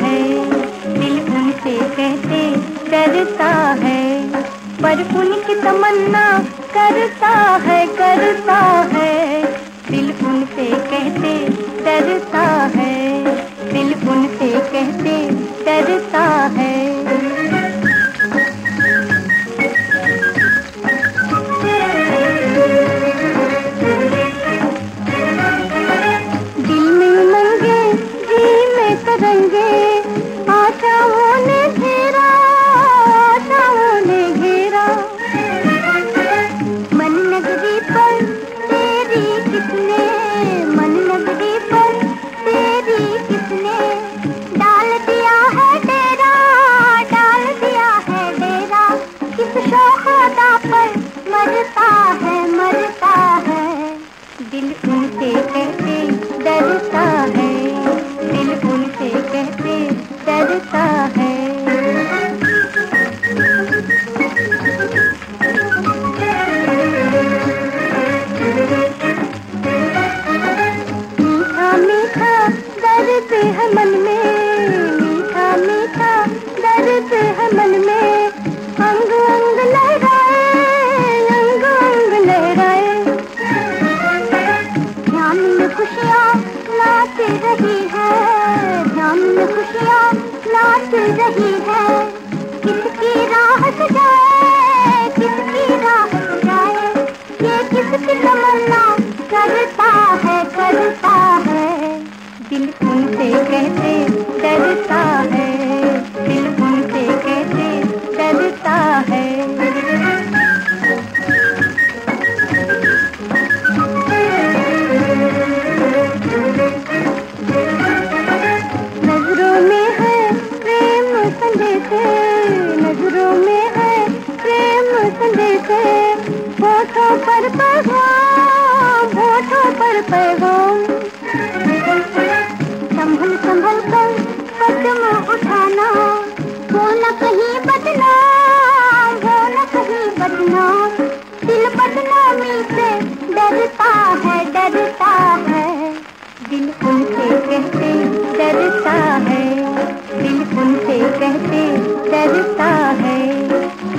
है। दिल उनसे कहते डरता है। पर उनकी तमन्ना करता है करता है। दिल उनसे कहते, डरता है। दिल उनसे कहते, डरता है। डरता है। मीठा मीठा दर्द मन में, मीठा मीठा दर्द है मन में। अंग अंग लहराए, अंग अंग लहराए। खुशियाँ रही है। खुशियाँ रही है किसकी किसकी जाए ये किसकी करता है करता है दिल से कहते डरता संदेशे नज़रों में है प्रेम संदेशे। पर पैगाम पर पैगाम। संभल संभल कर कदम उठाना। हो न कहीं हो न कहीं बदनाम दिल बदनामी से डरता है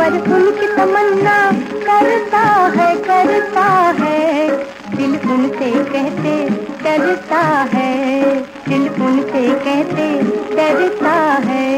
हर उनकी तमन्ना करता है करता है। दिल उनसे कहते करता है। दिल उनसे कहते करता है।